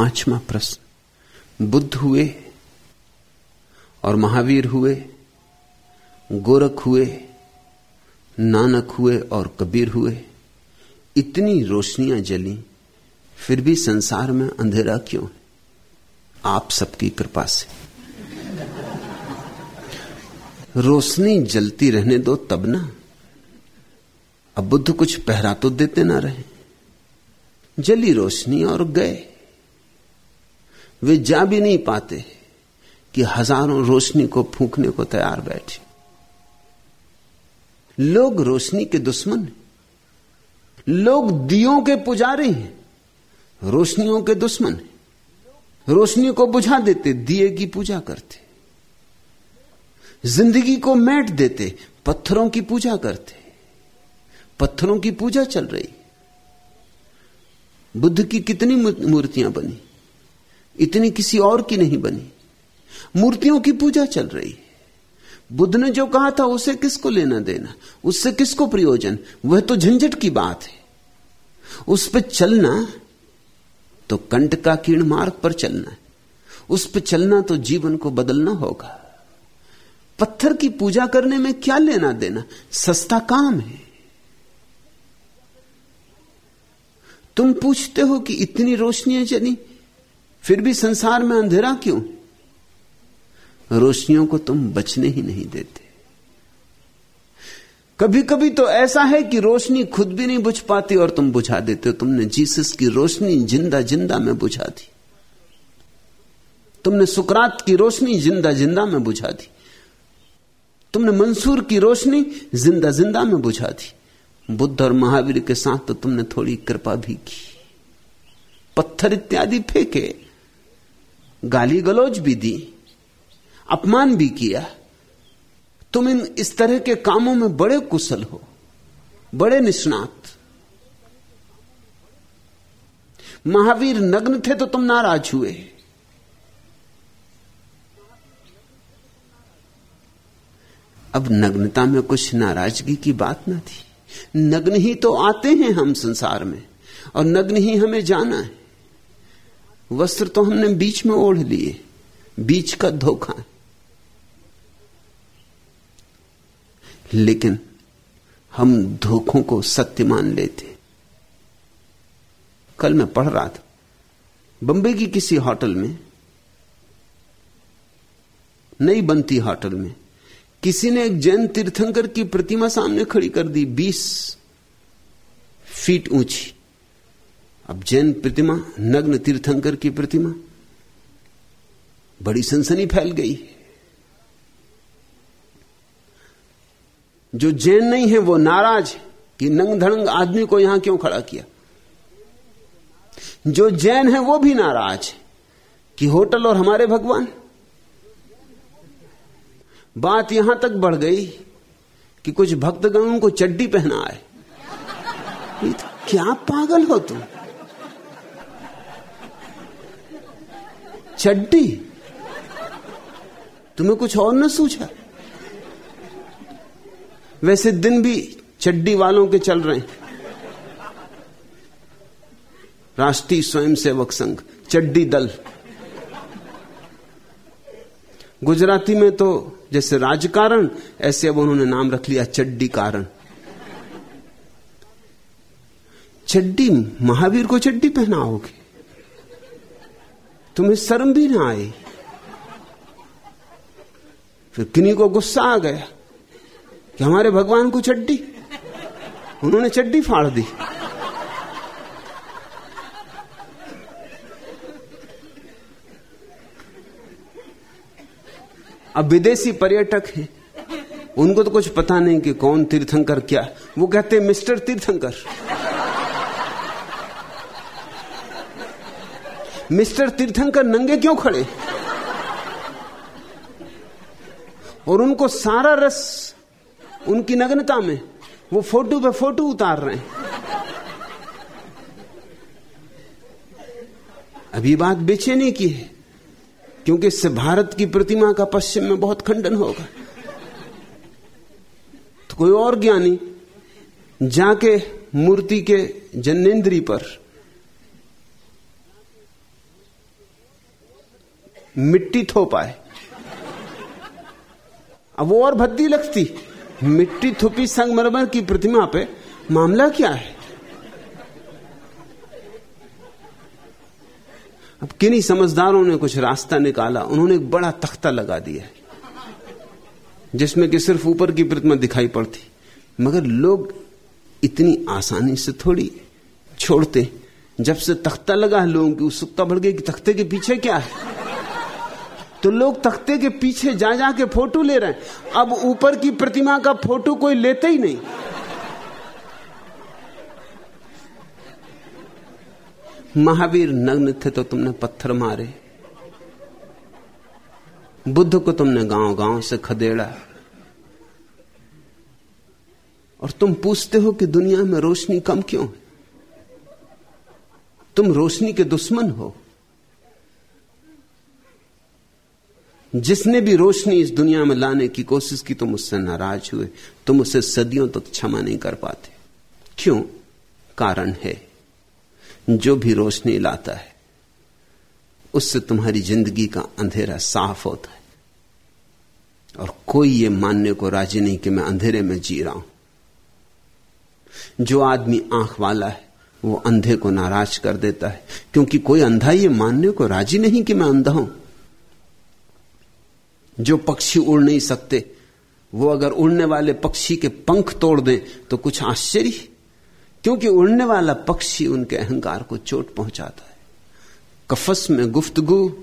पांचवा प्रश्न। बुद्ध हुए और महावीर हुए, गोरख हुए, नानक हुए और कबीर हुए, इतनी रोशनियाँ जली, फिर भी संसार में अंधेरा क्यों है? आप सबकी कृपा से। रोशनी जलती रहने दो तब ना। अब बुद्ध कुछ पहरा तो देते ना रहे। जली रोशनी और गए। वे जा भी नहीं पाते कि हज़ारों रोशनी को फूकने को तैयार बैठे। लोग रोशनी के दुश्मन लोग दियों के पुजारी हैं। रोशनियों के दुश्मन हैं। रोशनी को बुझा देते, दिए की पूजा करते। ज़िंदगी को मैट देते, पत्थरों की पूजा करते। पत्थरों की पूजा चल रही। बुद्ध की कितनी मूर्तियाँ बनी। इतनी किसी और की नहीं बनी। मूर्तियों की पूजा चल रही। है बुद्ध ने जो कहा था, उसे किसको लेना देना? उससे किसको प्रयोजन? वह तो झंझट की बात है। उस पर चलना तो कंट का कीर्ण मार्ग पर चलना है। उस पर चलना तो जीवन को बदलना होगा। पत्थर की पूजा करने में क्या लेना देना? सस्ता काम है। तुम पूछते हो कि इतनी रोशनियाँ चली फिर भी संसार में अंधेरा क्यों? रोशनियों को तुम बचने ही नहीं देते। कभी कभी तो ऐसा है कि रोशनी खुद भी नहीं बुझ पाती और तुम बुझा देते हो। तुमने जीसस की रोशनी ज़िंदा ज़िंदा में बुझा दी। तुमने सुकरात की रोशनी ज़िंदा ज़िंदा में बुझा दी। तुमने मंसूर की रोशनी ज़िंदा ज़िंदा में बुझा दी। बुद्ध और महावीर के साथ तो तुमने थोड़ी कृपा भी की। पत्थर इत्यादि फेंके। गाली गलौज भी दी, अपमान भी किया। तुम इन इस तरह के कामों में बड़े कुशल हो, बड़े निष्णात। महावीर नग्न थे तो तुम नाराज़ हुए। अब नग्नता में कुछ नाराज़गी की बात ना थी। नग्न ही तो आते हैं हम संसार में, और नग्न ही हमें जाना है। वस्त्र तो हमने बीच में ओढ़ लिए, बीच का धोखा। लेकिन हम धोखों को सत्य मान लेते। कल मैं पढ़ रहा था बंबई की किसी होटल में, नई बनती होटल में, किसी ने एक जैन तीर्थंकर की प्रतिमा सामने खड़ी कर दी, बीस फीट ऊँची। अब जैन प्रतिमा, नग्न तीर्थंकर की प्रतिमा, बड़ी सनसनी फैल गई। जो जैन नहीं है, वो नाराज़ कि नंग धड़ंग आदमी को यहाँ क्यों खड़ा किया? जो जैन है, वो भी नाराज़ कि होटल और हमारे भगवान। बात यहाँ तक बढ़ गई कि कुछ भक्तगणों को चड्डी पहना है तो क्या पागल हो तुम? चड्डी। तुम्हें कुछ और न सूझा? वैसे दिन भी चड्डी वालों के चल रहे हैं। राष्ट्रीय स्वयंसेवक संघ, चड्डी दल। गुजराती में तो जैसे राजकारण, ऐसे अब उन्होंने नाम रख लिया चड्डी कारण। चड्डी, महावीर को चड्डी पहनाओगे? तुम्हें शर्म भी ना आई फिर किन्हीं को गुस्सा आ गया कि हमारे भगवान को चड्डी। उन्होंने चड्डी फाड़ दी। अब विदेशी पर्यटक हैं। उनको तो कुछ पता नहीं कि कौन तीर्थंकर क्या। वो कहते मिस्टर तीर्थंकर। मिस्टर तीर्थंकर नंगे क्यों खड़े? और उनको सारा रस उनकी नग्नता में वो फ़ोटो पे फ़ोटो उतार रहे हैं। अभी बात बेचैनी की है, क्योंकि इससे भारत की प्रतिमा का पश्चिम में बहुत खंडन होगा। तो कोई और ज्ञानी जाके मूर्ति के जन्नेन्द्री पर मिट्टी थो पाए अब वो और भद्दी लगती। मिट्टी थोपी संगमरमर की प्रतिमा पे मामला क्या है? अब किन्हीं समझदारों ने कुछ रास्ता निकाला, उन्होंने एक बड़ा तख्ता लगा दिया जिसमें कि सिर्फ़ ऊपर की प्रतिमा दिखाई पड़ती। मगर लोग इतनी आसानी से थोड़ी छोड़ते। जब से तख्ता लगा है, लोगों की उत्सुकता बढ़ गई कि तख्ते के पीछे क्या है? तो लोग तख्ते के पीछे जा जा के फ़ोटो ले रहे हैं। अब ऊपर की प्रतिमा का फ़ोटो कोई लेते ही नहीं। महावीर, नग्न थे तो तुमने पत्थर मारे। बुद्ध को तुमने गाँव गाँव से खदेड़ा। और तुम पूछते हो कि दुनिया में रोशनी कम क्यों है? तुम रोशनी के दुश्मन हो। जिसने भी रोशनी इस दुनिया में लाने की कोशिश की, तुम उससे नाराज़ हुए। तुम उसे सदियों तक तो क्षमा नहीं कर पाते। क्यों? कारण है। जो भी रोशनी लाता है, उससे तुम्हारी ज़िंदगी का अंधेरा साफ़ होता है। और कोई ये मानने को राज़ी नहीं कि मैं अंधेरे में जी रहा हूँ। जो आदमी आँख वाला है, वो अंधे को नाराज़ कर देता है, क्योंकि कोई अंधा ये मानने को राज़ी नहीं कि मैं अंधा हूँ। जो पक्षी उड़ नहीं सकते, वो अगर उड़ने वाले पक्षी के पंख तोड़ दें तो कुछ आश्चर्य क्योंकि उड़ने वाला पक्षी उनके अहंकार को चोट पहुंचाता है। कफस में गुफ्तगु,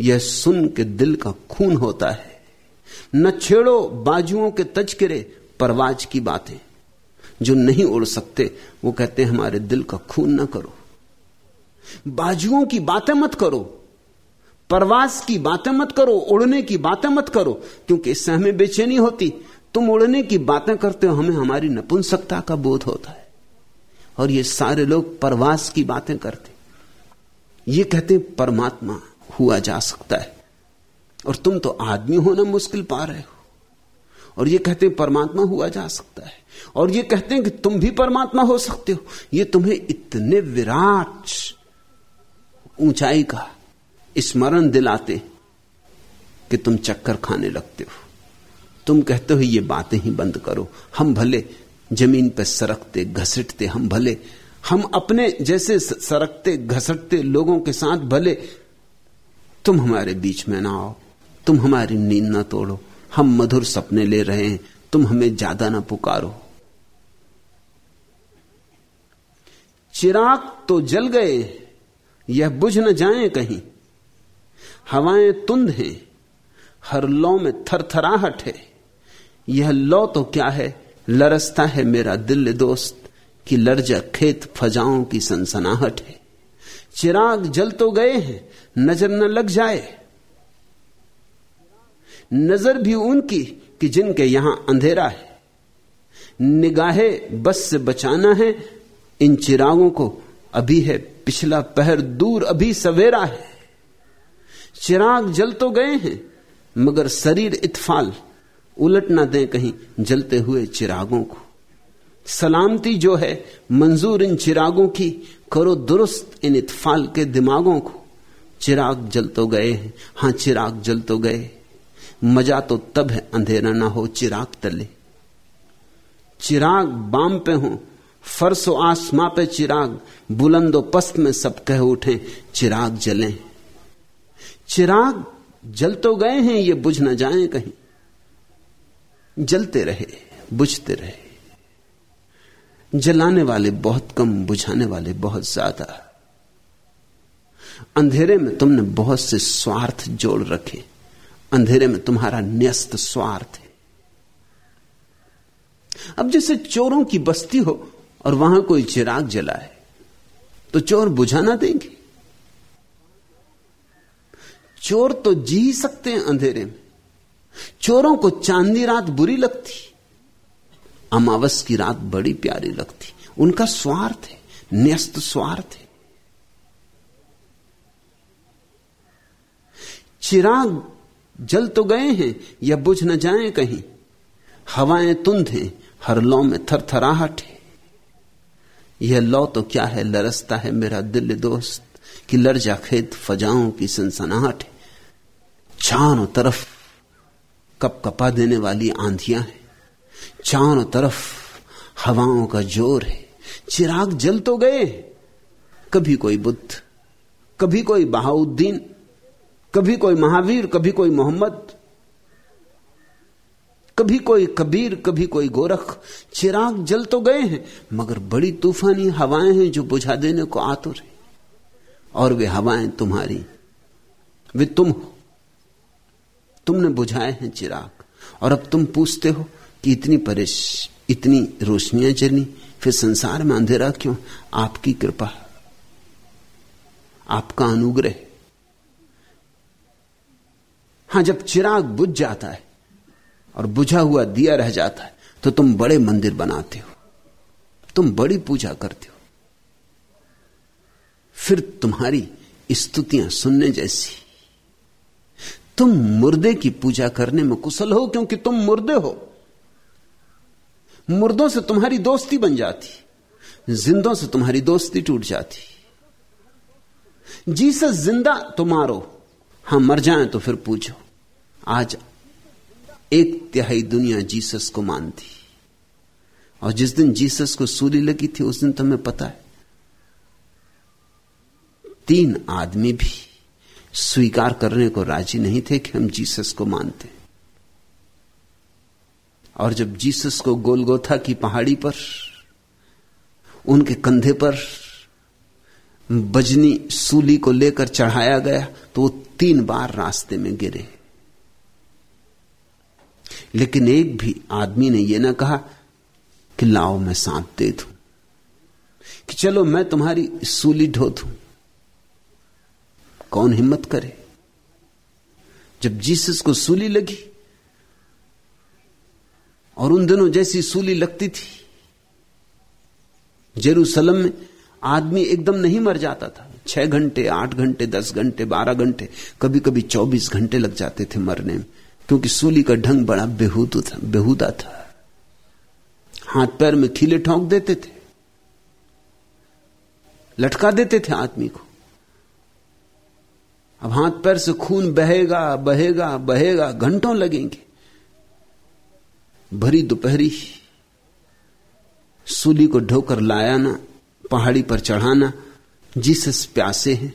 यह सुन के दिल का खून होता है। न छेड़ो बाजुओं के तजकरे, परवाज की बातें। जो नहीं उड़ सकते, वो कहते हैं, हमारे दिल का खून ना करो। बाजुओं की बातें मत करो। परवास की बातें मत करो, उड़ने की बातें मत करो, क्योंकि इससे हमें बेचैनी होती। तुम उड़ने की बातें करते हो, हमें हमारी नपुंसकता का बोध होता है। और ये सारे लोग परवास की बातें करते। ये कहते परमात्मा हुआ जा सकता है। और तुम तो आदमी होना मुश्किल पा रहे हो। और ये कहते हैं, परमात्मा हुआ जा सकता है। और ये कहते हैं कि तुम भी परमात्मा हो सकते हो। ये तुम्हें इतने विराट ऊंचाई का स्मरण दिलाते कि तुम चक्कर खाने लगते हो। तुम कहते हो, ये बातें ही बंद करो। हम भले ज़मीन पर सरकते, घसटते, हम भले, हम अपने जैसे सरकते, घसटते लोगों के साथ भले, तुम हमारे बीच में ना आओ। तुम हमारी नींद ना तोड़ो। हम मधुर सपने ले रहे हैं। तुम हमें ज़्यादा ना पुकारो। चिराग तो जल गए। यह बुझ न जाए कहीं। हवाएँ तुंद हैं, हर लौ में थरथराहट है। यह लौ तो क्या है? लरसता है मेरा दिल दोस्त कि लर्जा खेत फजाओं की सनसनाहट है। चिराग जल तो गए हैं, नज़र न लग जाए। नज़र भी उनकी कि जिनके यहाँ अंधेरा है। निगाहें बस से बचाना है, इन चिरागों को अभी है पिछला पहर दूर अभी सवेरा है। चिराग जल तो गए हैं, मगर शरीर इतफाल, उलट ना दें कहीं जलते हुए चिरागों को। सलामती जो है, मंजूर इन चिरागों की, करो दुरुस्त इन इतफाल के दिमागों को। चिराग जल तो गए हैं, हाँ चिराग जल तो गए। मज़ा तो तब है, अंधेरा ना हो चिराग तले। चिराग बाम पे हो, फरसो आसमां पे चिराग, बुलंदो पस्त में सब कह उठे, चिराग जले। चिराग जल तो गए हैं, ये बुझ ना जाए कहीं। जलते रहे, बुझते रहे। जलाने वाले बहुत कम, बुझाने वाले बहुत ज़्यादा। अंधेरे में तुमने बहुत से स्वार्थ जोड़ रखे। अंधेरे में तुम्हारा न्यस्त स्वार्थ है। अब जैसे चोरों की बस्ती हो और वहाँ कोई चिराग जलाए तो चोर बुझाना देंगे। चोर तो जी ही सकते हैं अंधेरे में। चोरों को चांदी रात बुरी लगती, अमावस की रात बड़ी प्यारी लगती। उनका स्वार्थ है, न्यस्त स्वार्थ है। चिराग जल तो गए हैं, या बुझ न जाए कहीं। हवाएँ तुंध हैं, हर लौ में थरथराहट है। यह लौ तो क्या है, लरसता है मेरा दिल दोस्त, कि लर्जा खेत फजाओं की सनसनाहट है। चारों तरफ़ कप कपा देने वाली आंधियाँ हैं। चारों तरफ़ हवाओं का ज़ोर है। चिराग जल तो गए कभी कोई बुद्ध, कभी कोई बहाउद्दीन, कभी कोई महावीर, कभी कोई मोहम्मद, कभी कोई कबीर, कभी कोई गोरख। चिराग जल तो गए हैं, मगर बड़ी तूफानी हवाएँ हैं जो बुझा देने को आतुर है। और वे हवाएँ तुम्हारी, वे तुम हो। तुमने बुझाए हैं चिराग। और अब तुम पूछते हो कि इतनी परेश, इतनी रोशनियाँ चली फिर संसार में अंधेरा क्यों? आपकी कृपा, आपका अनुग्रह। हाँ, जब चिराग बुझ जाता है और बुझा हुआ दिया रह जाता है तो तुम बड़े मंदिर बनाते हो। तुम बड़ी पूजा करते हो। फिर तुम्हारी स्तुतियाँ सुनने जैसी तुम मुर्दे की पूजा करने में कुशल हो क्योंकि तुम मुर्दे हो। मुर्दों से तुम्हारी दोस्ती बन जाती, जिंदों से तुम्हारी दोस्ती टूट जाती। जीसस ज़िंदा तो मारो, हाँ मर जाए तो फिर पूछो। आज एक तिहाई दुनिया जीसस को मानती। और जिस दिन जीसस को सूली लगी थी, उस दिन तुम्हें पता है, तीन आदमी भी स्वीकार करने को राज़ी नहीं थे कि हम जीसस को मानते। और जब जीसस को गोलगोथा की पहाड़ी पर, उनके कंधे पर बजनी सूली को लेकर चढ़ाया गया तो वो तीन बार रास्ते में गिरे। लेकिन एक भी आदमी ने यह ना कहा कि लाओ मैं सांप दे दू, कि चलो मैं तुम्हारी सूली ढो दू। कौन हिम्मत करे? जब जीसस को सूली लगी और उन दिनों जैसी सूली लगती थी, जेरूसलम में आदमी एकदम नहीं मर जाता था। छह घंटे, आठ घंटे, दस घंटे, बारह घंटे कभी कभी चौबीस घंटे लग जाते थे मरने में, क्योंकि सूली का ढंग बड़ा बेहूद था, बेहूदा था। हाथ पैर में खीले ठोंक देते थे, लटका देते थे आदमी को। अब हाथ पैर से खून बहेगा बहेगा बहेगा, घंटों लगेंगे। भरी दोपहरी, सूली को ढोकर लाया ना पहाड़ी पर चढ़ाना जिस प्यासे हैं,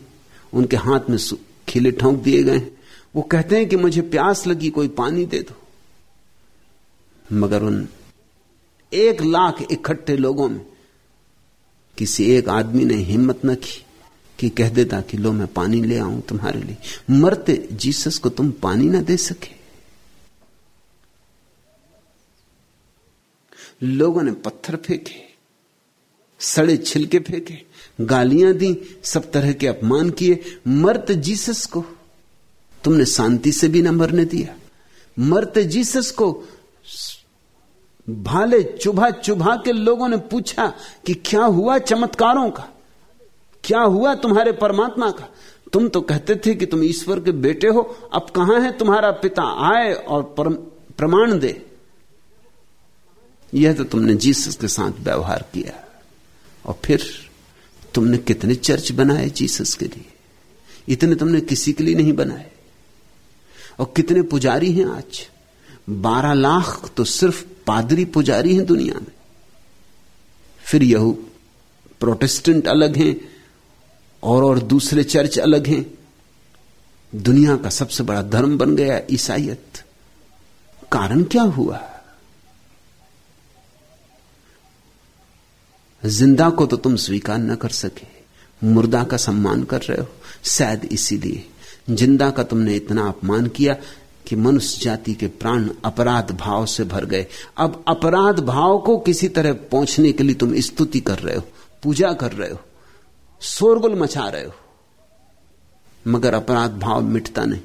उनके हाथ में खिले ठोंक दिए गए वो कहते हैं कि मुझे प्यास लगी, कोई पानी दे दो। मगर उन एक लाख इकट्ठे लोगों में किसी एक आदमी ने हिम्मत न की। कि कह देता कि लो, मैं पानी ले आऊँ तुम्हारे लिए। मरते, जीसस को तुम पानी ना दे सके। लोगों ने पत्थर फेंके, सड़े छिलके फेंके, गालियाँ दी, सब तरह के अपमान किए। मरते जीसस को तुमने शांति से भी ना मरने दिया। मरते जीसस को भाले चुभा चुभा के लोगों ने पूछा कि क्या हुआ चमत्कारों का? क्या हुआ तुम्हारे परमात्मा का? तुम तो कहते थे कि तुम ईश्वर के बेटे हो। अब कहाँ है तुम्हारा पिता? आए और प्रमाण दे। यह तो तुमने जीसस के साथ व्यवहार किया। और फिर तुमने कितने चर्च बनाए जीसस के लिए? इतने तुमने किसी के लिए नहीं बनाए। और कितने पुजारी हैं आज? बारह लाख तो सिर्फ़ पादरी पुजारी हैं दुनिया में। फिर यहू प्रोटेस्टेंट अलग हैं और और दूसरे चर्च अलग हैं। दुनिया का सबसे बड़ा धर्म बन गया ईसाइत कारण क्या हुआ? ज़िंदा को तो तुम स्वीकार न कर सके, मुर्दा का सम्मान कर रहे हो, शायद इसीलिए ज़िंदा का तुमने इतना अपमान किया कि मनुष्य जाति के प्राण अपराध भाव से भर गए। अब अपराध भाव को किसी तरह पहुँचने के लिए तुम स्तुति कर रहे हो, पूजा कर रहे हो शोरगुल मचा रहे हो। मगर अपराध भाव मिटता नहीं।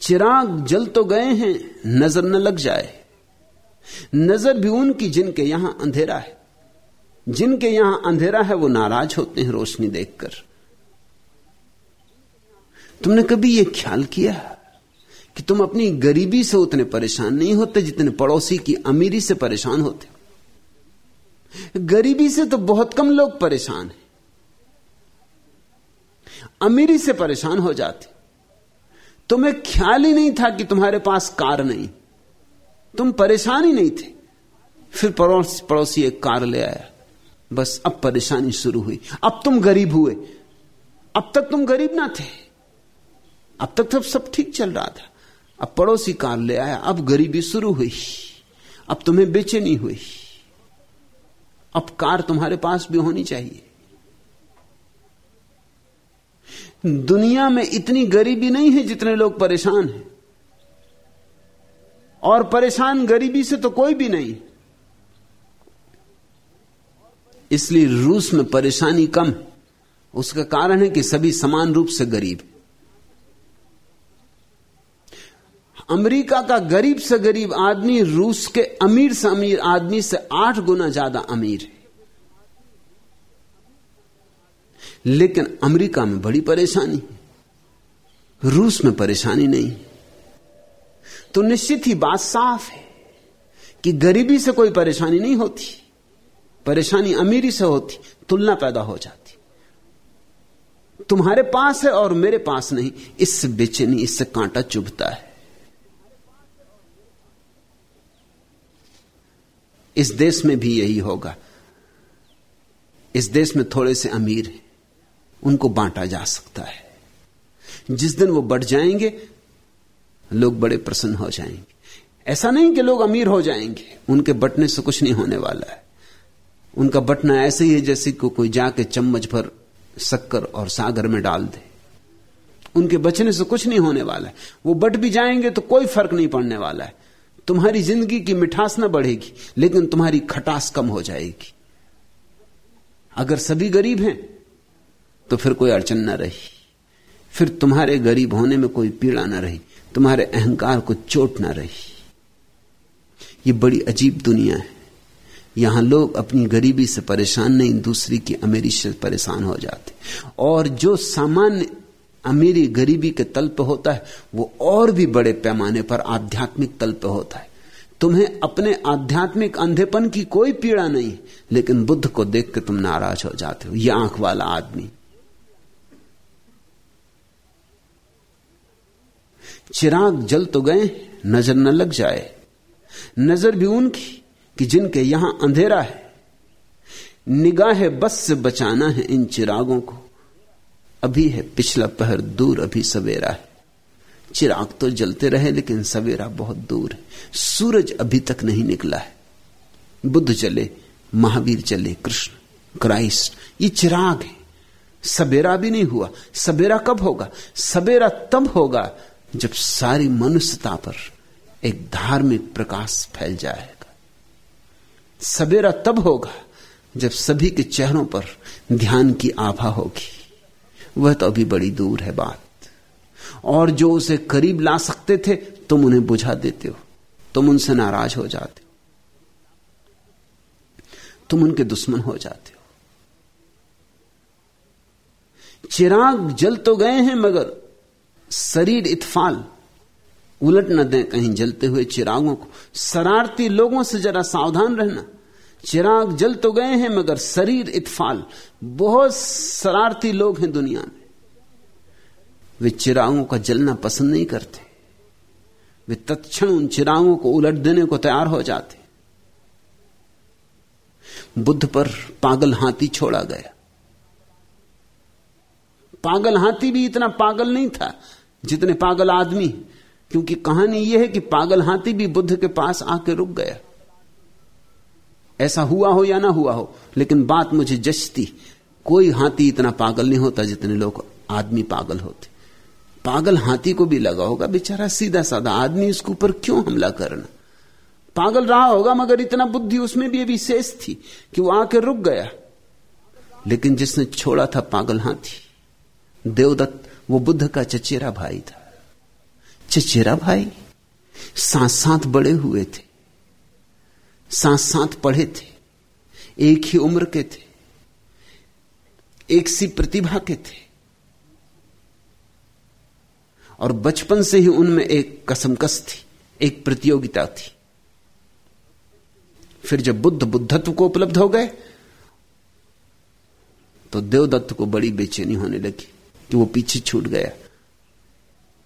चिराग जल तो गए हैं, नज़र न लग जाए। नज़र भी उनकी जिनके यहाँ अंधेरा है। जिनके यहाँ अंधेरा है, वो नाराज़ होते हैं रोशनी देखकर। तुमने कभी यह ख्याल किया कि तुम अपनी गरीबी से उतने परेशान नहीं होते जितने पड़ोसी की अमीरी से परेशान होते गरीबी से तो बहुत कम लोग परेशान हैं। अमीरी से परेशान हो जाते। तुम्हें ख्याल ही नहीं था कि तुम्हारे पास कार नहीं। तुम परेशान ही नहीं थे। फिर पड़ोस, पड़ोसी एक कार ले आया। बस अब परेशानी शुरू हुई। अब तुम गरीब हुए। अब तक तुम गरीब ना थे। अब तक तो सब ठीक चल रहा था। अब पड़ोसी कार ले आया। अब गरीबी शुरू हुई। अब तुम्हें बेचैनी हुई। अब कार तुम्हारे पास भी होनी चाहिए। दुनिया में इतनी गरीबी नहीं है जितने लोग परेशान हैं। और परेशान गरीबी से तो कोई भी नहीं। इसलिए रूस में परेशानी कम। उसका कारण है कि सभी समान रूप से गरीब। अमेरिका का गरीब से गरीब आदमी, रूस के अमीर से अमीर आदमी से आठ गुना ज़्यादा अमीर है। लेकिन अमेरिका में बड़ी परेशानी रूस में परेशानी नहीं तो निश्चित ही बात साफ़ है कि गरीबी से कोई परेशानी नहीं होती। परेशानी अमीरी से होती, तुलना पैदा हो जाती। तुम्हारे पास है और मेरे पास नहीं। इससे बेचैनी इससे कांटा चुभता है। इस देश में भी यही होगा। इस देश में थोड़े से अमीर हैं, उनको बांटा जा सकता है। जिस दिन वो बढ़ जाएँगे, लोग बड़े प्रसन्न हो जाएँगे। ऐसा नहीं कि लोग अमीर हो जाएँगे, उनके बटने से कुछ नहीं होने वाला है। उनका बटना ऐसे ही है जैसे को कोई जाके चम्मच भर शक्कर और सागर में डाल दे। उनके बचने से कुछ नहीं होने वाला है। वो बट भी जाएँगे तो कोई फ़र्क नहीं पड़ने वाला है। तुम्हारी ज़िंदगी की मिठास ना बढ़ेगी, लेकिन तुम्हारी खटास कम हो जाएगी। अगर सभी गरीब हैं तो फिर कोई अड़चन ना रही। फिर तुम्हारे गरीब होने में कोई पीड़ा ना रही, तुम्हारे अहंकार को चोट ना रही। ये बड़ी अजीब दुनिया है। यहाँ लोग अपनी गरीबी से परेशान नहीं, दूसरी की अमीरी से परेशान हो जाते। और जो सामान्य अमीरी गरीबी के तल पर होता है, वो और भी बड़े पैमाने पर आध्यात्मिक तल पर होता है। तुम्हें अपने आध्यात्मिक अंधेपन की कोई पीड़ा नहीं, लेकिन बुद्ध को देख के तुम नाराज़ हो जाते हो यह आँख वाला आदमी। चिराग जल तो गए, नज़र न लग जाए। नज़र भी उनकी कि जिनके यहाँ अंधेरा है। निगाह बस से बचाना है इन चिरागों को। अभी है, पिछला पहर दूर अभी सवेरा है। चिराग तो जलते रहे, लेकिन सवेरा बहुत दूर है। सूरज अभी तक नहीं निकला है। बुद्ध चले, महावीर चले, कृष्ण, क्राइस्ट, ये चिराग है। सवेरा भी नहीं हुआ। सवेरा कब होगा? सवेरा तब होगा जब सारी मनुष्यता पर एक धार्मिक प्रकाश फैल जाएगा। सवेरा तब होगा जब सभी के चेहरों पर ध्यान की आभा होगी। वह तो अभी बड़ी दूर है बात। और जो उसे करीब ला सकते थे, तुम उन्हें बुझा देते हो। तुम उनसे नाराज़ हो जाते हो। तुम उनके दुश्मन हो जाते हो। चिराग जल तो गए हैं, मगर शरीर इतफाल। उलट न दें कहीं जलते हुए चिरागों को। शरारती लोगों से जरा सावधान रहना। चिराग जल तो गए हैं, मगर शरीर इतफाल। बहुत शरारती लोग हैं दुनिया में। वे चिरागों का जलना पसंद नहीं करते। वे तत्क्षण उन चिरागों को उलट देने को तैयार हो जाते। बुद्ध पर पागल हाथी छोड़ा गया। पागल हाथी भी इतना पागल नहीं था, जितने पागल आदमी क्योंकि कहानी यह है कि पागल हाथी भी बुद्ध के पास आके रुक गया। ऐसा हुआ हो या ना हुआ हो, लेकिन बात मुझे जचती। कोई हाथी इतना पागल नहीं होता जितने लोग आदमी पागल होते। पागल हाथी को भी लगा होगा, बेचारा सीधा साधा आदमी इसके ऊपर क्यों हमला करना? पागल रहा होगा, मगर इतना बुद्धि उसमें भी अभी शेष थी कि वो आके रुक गया। लेकिन जिसने छोड़ा था पागल हाथी, देवदत्त, वो बुद्ध का चचेरा भाई था। चचेरा भाई? साथ साथ बड़े हुए थे। साथ साथ पढ़े थे, एक ही उम्र के थे, एक सी प्रतिभा के थे, और बचपन से ही उनमें एक कसमकस थी, एक प्रतियोगिता थी। फिर जब बुद्ध बुद्धत्व को उपलब्ध हो गए तो देवदत्त को बड़ी बेचैनी होने लगी कि वो पीछे छूट गया।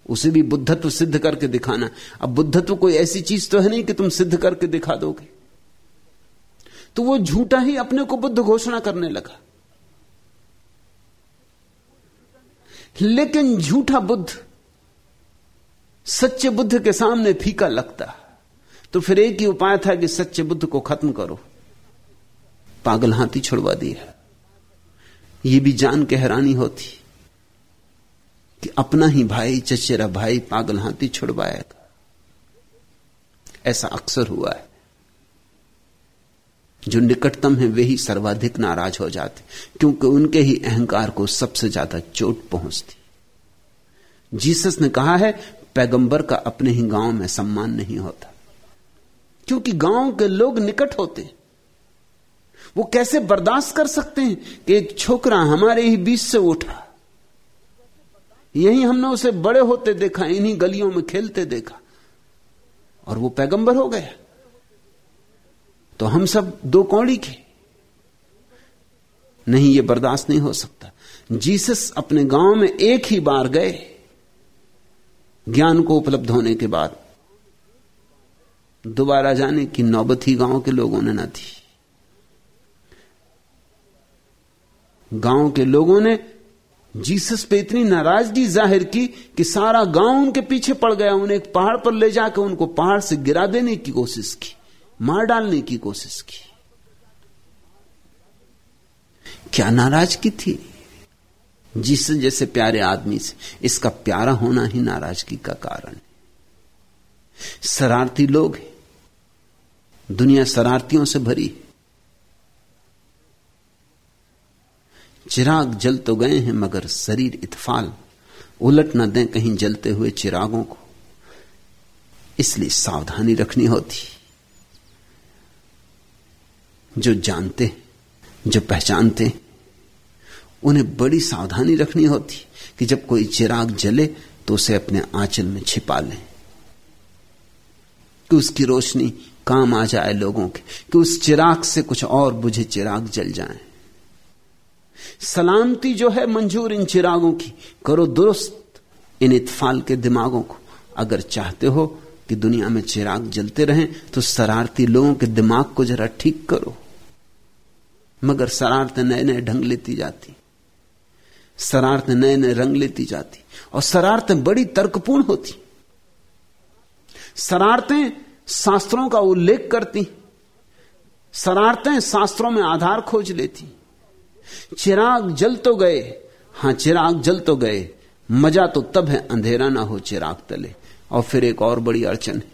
उसे भी बुद्धत्व सिद्ध करके दिखाना। अब बुद्धत्व कोई ऐसी चीज़ तो है नहीं कि तुम सिद्ध करके दिखा दोगे। तो वो झूठा ही अपने को बुद्ध घोषणा करने लगा। लेकिन झूठा बुद्ध सच्चे बुद्ध के सामने फीका लगता। तो फिर एक ही उपाय था कि सच्चे बुद्ध को खत्म करो। पागल हाथी छुड़वा दिया ये भी जान के हैरानी होती कि अपना ही भाई, चचेरा भाई पागल हाथी छुड़वाएगा। ऐसा अक्सर हुआ है। जो निकटतम है, वे ही सर्वाधिक नाराज़ हो जाते, क्योंकि उनके ही अहंकार को सबसे ज़्यादा चोट पहुँचती। जीसस ने कहा है, पैगंबर का अपने ही गाँव में सम्मान नहीं होता, क्योंकि गाँव के लोग निकट होते वो कैसे बर्दाश्त कर सकते हैं कि एक छोकरा हमारे ही बीच से उठा? यही हमने उसे बड़े होते देखा, इन्हीं गलियों में खेलते देखा, और वो पैगंबर हो गया। तो हम सब दो कौड़ी के। नहीं, ये बर्दाश्त नहीं हो सकता। जीसस अपने गाँव में एक ही बार गए, ज्ञान को उपलब्ध होने के बाद। दोबारा जाने की नौबत ही गाँव के लोगों ने न थी। गाँव के लोगों ने जीसस पे इतनी नाराज़गी ज़ाहिर की कि सारा गाँव उनके पीछे पड़ गया। उन्हें एक पहाड़ पर ले जाकर उनको पहाड़ से गिरा देने की कोशिश की। मार डालने की कोशिश की। क्या नाराज़गी थी? जिस जैसे प्यारे आदमी से, इसका प्यारा होना ही नाराज़गी का कारण है। शरारती लोग हैं। दुनिया शरारतियों से भरी है। चिराग जल तो गए हैं, मगर शरीर इतफाल। उलट न दें कहीं जलते हुए चिरागों को। इसलिए सावधानी रखनी होती। जो जानते, जो पहचानते, उन्हें बड़ी सावधानी रखनी होती कि जब कोई चिराग जले तो उसे अपने आंचल में छिपा लें। कि उसकी रोशनी काम आ जाए लोगों के, कि उस चिराग से कुछ और बुझे चिराग जल जाए। सलामती जो है मंजूर इन चिरागों की, करो दुरुस्त इन इतफाल के दिमागों को। अगर चाहते हो कि दुनिया में चिराग जलते रहें तो शरारती लोगों के दिमाग को जरा ठीक करो। मगर शरारतें नए नए ढंग लेती जाती। शरारतें नए नए रंग लेती जाती। और शरारतें बड़ी तर्कपूर्ण होती। शरारतें शास्त्रों का उल्लेख करती। शरारतें शास्त्रों में आधार खोज लेती। चिराग जल तो गए हाँ चिराग जल तो गए। मज़ा तो तब है अंधेरा ना हो चिराग तले। और फिर एक और बड़ी अड़चन है।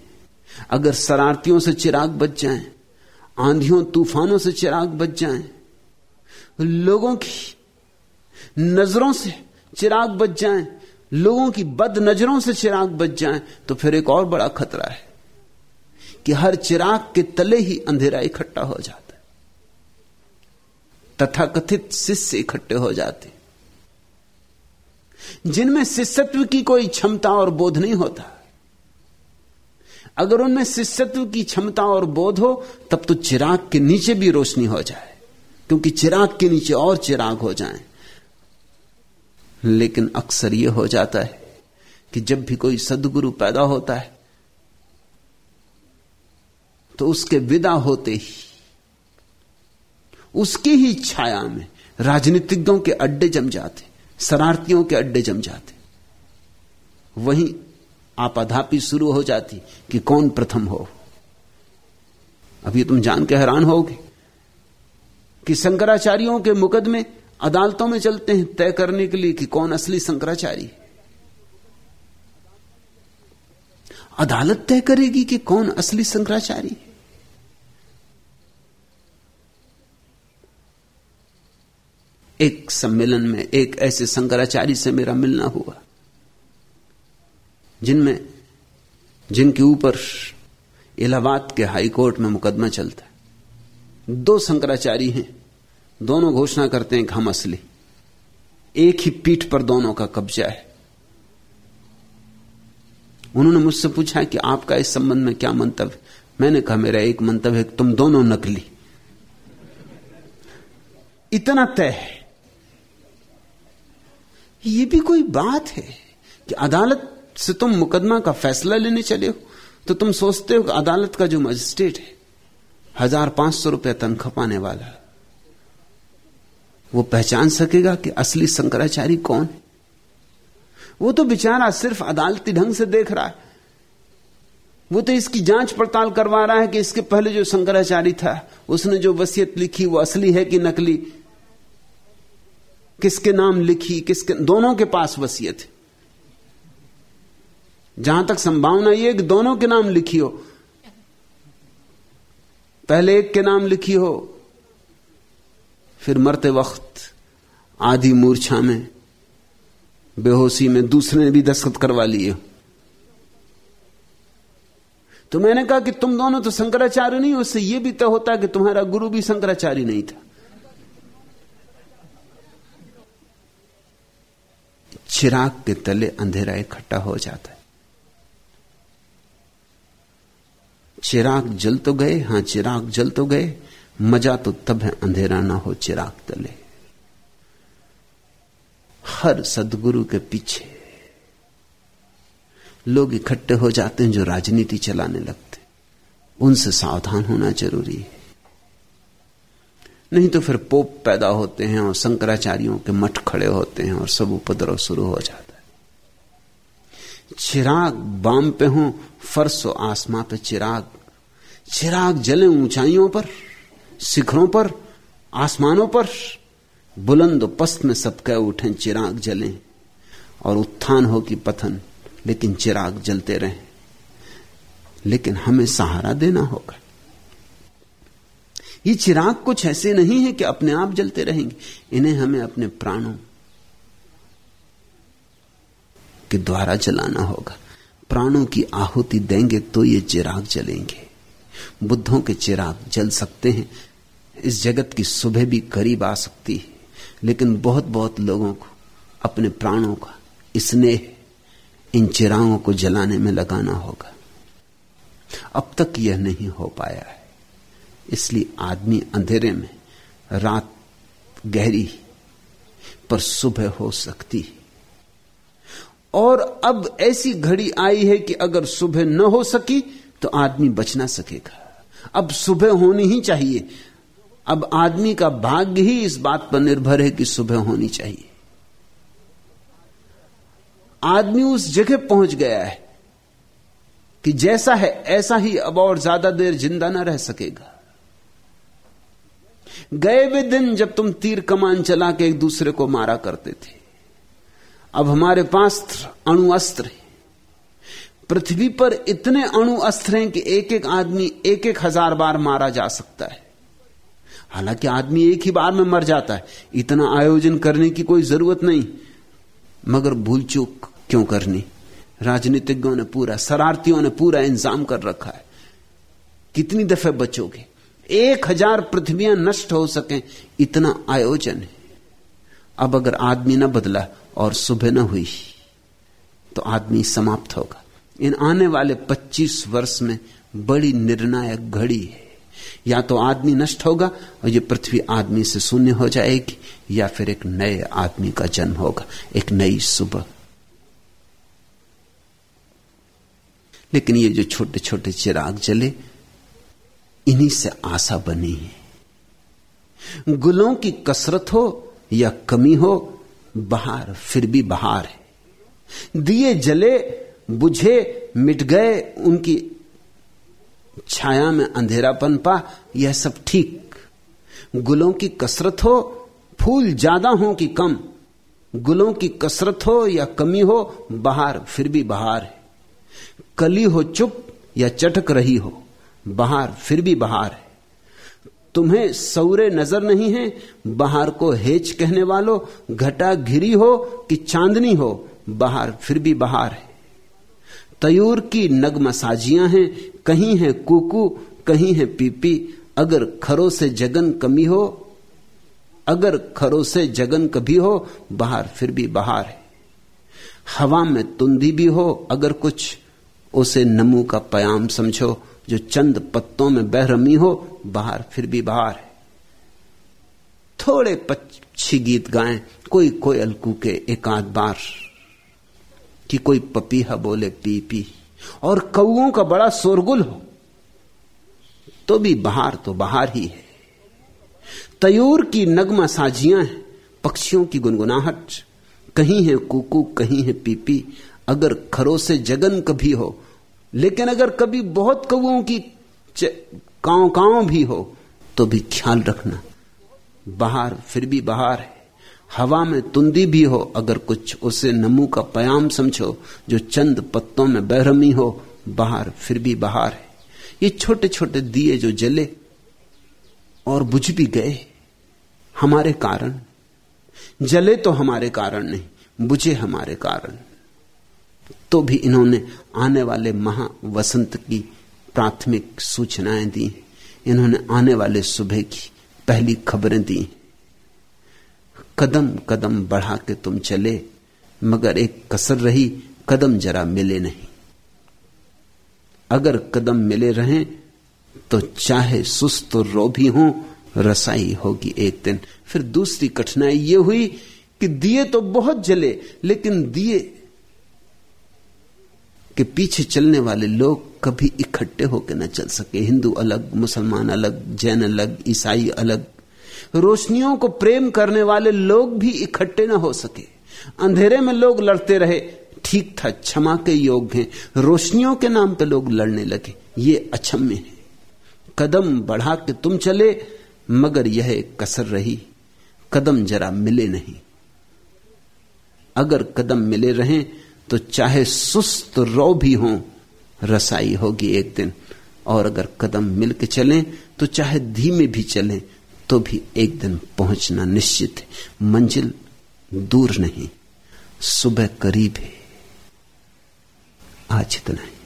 अगर शरारतियों से चिराग बच जाएँ, आंधियों तूफानों से चिराग बच जाएँ, लोगों की नज़रों से चिराग बच जाएँ, लोगों की बद नज़रों से चिराग बच जाएँ, तो फिर एक और बड़ा खतरा है कि हर चिराग के तले ही अंधेरा इकट्ठा हो जाता है। तथाकथित शिष्य इकट्ठे हो जाते जिनमें शिष्यत्व की कोई क्षमता और बोध नहीं होता अगर उनमें शिष्यत्व की क्षमता और बोध हो तब तो चिराग के नीचे भी रोशनी हो जाए। क्योंकि चिराग के नीचे और चिराग हो जाएँ। लेकिन अक्सर यह हो जाता है कि जब भी कोई सदगुरु पैदा होता है तो उसके विदा होते ही, उसकी ही छाया में राजनीतिज्ञों के अड्डे जम जाते शरारतियों के अड्डे जम जाते। वहीं आपाधापी शुरू हो जाती कि कौन प्रथम हो। अभी तुम जान के हैरान होगे कि शंकराचार्यों के मुकदमे अदालतों में चलते हैं, तय करने के लिए कि कौन असली शंकराचार्य अदालत तय करेगी कि कौन असली शंकराचार्य एक सम्मेलन में, एक ऐसे शंकराचार्य से मेरा मिलना हुआ, जिनमें, जिनके ऊपर इलाहाबाद के हाईकोर्ट में मुकदमा चलता दो शंकराचार्य हैं। दोनों घोषणा करते हैं कि हम असली एक ही पीठ पर दोनों का कब्जा है। उन्होंने मुझसे पूछा कि आपका इस संबंध में क्या मंतव्य? मैंने कहा, मेरा एक मंतव्य है तुम दोनों नकली। इतना तय है। ये भी कोई बात है कि अदालत से तुम मुकदमा का फैसला लेने चले हो तो तुम सोचते हो कि अदालत का जो मजिस्ट्रेट है हज़ार पाँच सौ रुपया तनख्वाह पाने वाला वो पहचान सकेगा कि असली शंकराचारी कौन है। वो तो बेचारा सिर्फ़ अदालती ढंग से देख रहा है। वो तो इसकी जाँच पड़ताल करवा रहा है कि इसके पहले जो शंकराचार्य था, उसने जो वसीयत लिखी वो असली है कि नकली? किसके नाम लिखी, किसके, दोनों के पास वसीयत है। जहाँ तक संभावना यह कि दोनों के नाम लिखी हो पहले एक के नाम लिखी हो, फिर मरते वक्त आधी मूर्छा में, बेहोशी में दूसरे ने भी दस्तखत करवा लिए तो मैंने कहा कि तुम दोनों तो शंकराचार्य नहीं उससे यह भी तय होता कि तुम्हारा गुरु भी शंकराचार्य नहीं था। चिराग के तले अंधेरा इकट्ठा हो जाता है। चिराग जल तो गए, हाँ चिराग जल तो गए। मज़ा तो तब है, अंधेरा ना हो चिराग तले। हर सदगुरु के पीछे लोग इकट्ठे हो जाते हैं जो राजनीति चलाने लगते। उनसे सावधान होना ज़रूरी है। नहीं तो फिर पोप पैदा होते हैं और शंकराचार्यों के मठ खड़े होते हैं और सब उपद्रव शुरू हो जाता है। चिराग बाम पे हो, फर्श आसमां पे चिराग। चिराग जले ऊंचाइयों पर, शिखरों पर, आसमानों पर, बुलंद पस्त में सब कह उठे चिराग जले, और उत्थान हो कि पथन, लेकिन चिराग जलते रहे। लेकिन हमें सहारा देना होगा। ये चिराग कुछ ऐसे नहीं है कि अपने आप जलते रहेंगे। इन्हें हमें अपने प्राणों के द्वारा जलाना होगा। प्राणों की आहुति देंगे तो ये चिराग जलेंगे। बुद्धों के चिराग जल सकते हैं। इस जगत की सुबह भी करीब आ सकती है। लेकिन बहुत बहुत लोगों को, अपने प्राणों का स्नेह इन चिरागों को जलाने में लगाना होगा। अब तक यह नहीं हो पाया है। इसलिए आदमी अंधेरे में रात गहरी, पर सुबह हो सकती है। और अब ऐसी घड़ी आई है कि अगर सुबह न हो सकी तो आदमी बच ना सकेगा। अब सुबह होनी ही चाहिए। अब आदमी का भाग्य ही इस बात पर निर्भर है कि सुबह होनी चाहिए। आदमी उस जगह पहुँच गया है कि जैसा है, ऐसा ही अब और ज़्यादा देर ज़िंदा ना रह सकेगा। गए वे दिन जब तुम तीर कमान चला के एक दूसरे को मारा करते थे। अब हमारे पास अणुअस्त्र है। पृथ्वी पर इतने अणु अस्त्र हैं कि एक एक आदमी एक एक हज़ार बार मारा जा सकता है। हालाँकि आदमी एक ही बार में मर जाता है। इतना आयोजन करने की कोई ज़रूरत नहीं। मगर भूल चूक क्यों करनी? राजनीतिज्ञों ने पूरा, शरारतियों ने पूरा इंतज़ाम कर रखा है। कितनी दफे बचोगे? एक हज़ार पृथ्वियाँ नष्ट हो सकें। इतना आयोजन है। अब अगर आदमी न बदला और सुबह न हुई तो आदमी समाप्त होगा। इन आने वाले 25 वर्ष में बड़ी निर्णायक घड़ी है। या तो आदमी नष्ट होगा और ये पृथ्वी आदमी से शून्य हो जाएगी, या फिर एक नए आदमी का जन्म होगा, एक नई सुबह। लेकिन ये जो छोटे छोटे चिराग जले, इन्हीं से आशा बनी है। गुलों की कसरत हो या कमी हो, बहार फिर भी बहार है। दिए जले बुझे, मिट गए, उनकी छाया में अंधेरापन पा, यह सब ठीक। गुलों की कसरत हो, फूल ज़्यादा हो कि कम। गुलों की कसरत हो या कमी हो, बाहर फिर भी बाहर है। कली हो चुप या चटक रही हो, बाहर फिर भी बाहर है। तुम्हें सौरे नज़र नहीं है, बाहर को हेच कहने वालों, घटा घिरी हो कि चांदनी हो, बाहर फिर भी बाहर है। तयूर की नगम नगमसाजियाँ हैं, कहीं है कुकू, कहीं है पीपी। अगर खरों से जगन कमी हो, अगर खरों से जगन कभी हो, बाहर फिर भी बाहर है। हवा में तुंदी भी हो, अगर कुछ, उसे नमू का पयाम समझो, जो चंद पत्तों में बहरमी हो, बाहर फिर भी बाहर है। थोड़े पक्षी गीत गाएँ, कोई कोयल कूके एक आध बार। कि कोई पपीहा बोले पी पी और कौओं का बड़ा शोरगुल हो तो भी बाहर तो बाहर ही है। तयूर की नगमा साजियाँ हैं, पक्षियों की गुनगुनाहट, कहीं है कुकू, कहीं है पीपी, अगर खरो से जगन कभी हो, लेकिन अगर कभी बहुत कौओं की काव काव भी हो तो भी ख्याल रखना, बाहर फिर भी बाहर है। हवा में तुंदी भी हो, अगर कुछ उसे नमू का पयाम समझो, जो चंद पत्तों में बहरमी हो, बाहर फिर भी बाहर है। ये छोटे छोटे दिए जो जले और बुझ भी गए, हमारे कारण। जले तो हमारे कारण नहीं, बुझे हमारे कारण। तो भी इन्होंने आने वाले महा वसंत की प्राथमिक सूचनाएँ दी, इन्होंने आने वाले सुबह की पहली खबरें दी। कदम कदम बढ़ा के तुम चले, मगर एक कसर रही, कदम जरा मिले नहीं। अगर कदम मिले रहें तो चाहे सुस्त रो भी हो, रसाई होगी एक दिन। फिर दूसरी कठिनाई यह हुई कि दिए तो बहुत जले, लेकिन दिए के पीछे चलने वाले लोग कभी इकट्ठे होकर न चल सके। हिंदू अलग, मुसलमान अलग, जैन अलग, ईसाई अलग रोशनियों को प्रेम करने वाले लोग भी इकट्ठे ना हो सके। अंधेरे में लोग लड़ते रहे, ठीक था, क्षमा के योग हैं। रोशनियों के नाम पे लोग लड़ने लगे, ये अक्षम्य है। कदम बढ़ा के तुम चले, मगर यह कसर रही। कदम जरा मिले नहीं। अगर कदम मिले रहें तो चाहे सुस्त रो भी हो, रसाई होगी एक दिन। और अगर कदम मिल के चलें तो चाहे धीमे भी चलें तो भी एक दिन पहुँचना निश्चित है। मंजिल दूर नहीं, सुबह करीब है। आज इतना ही।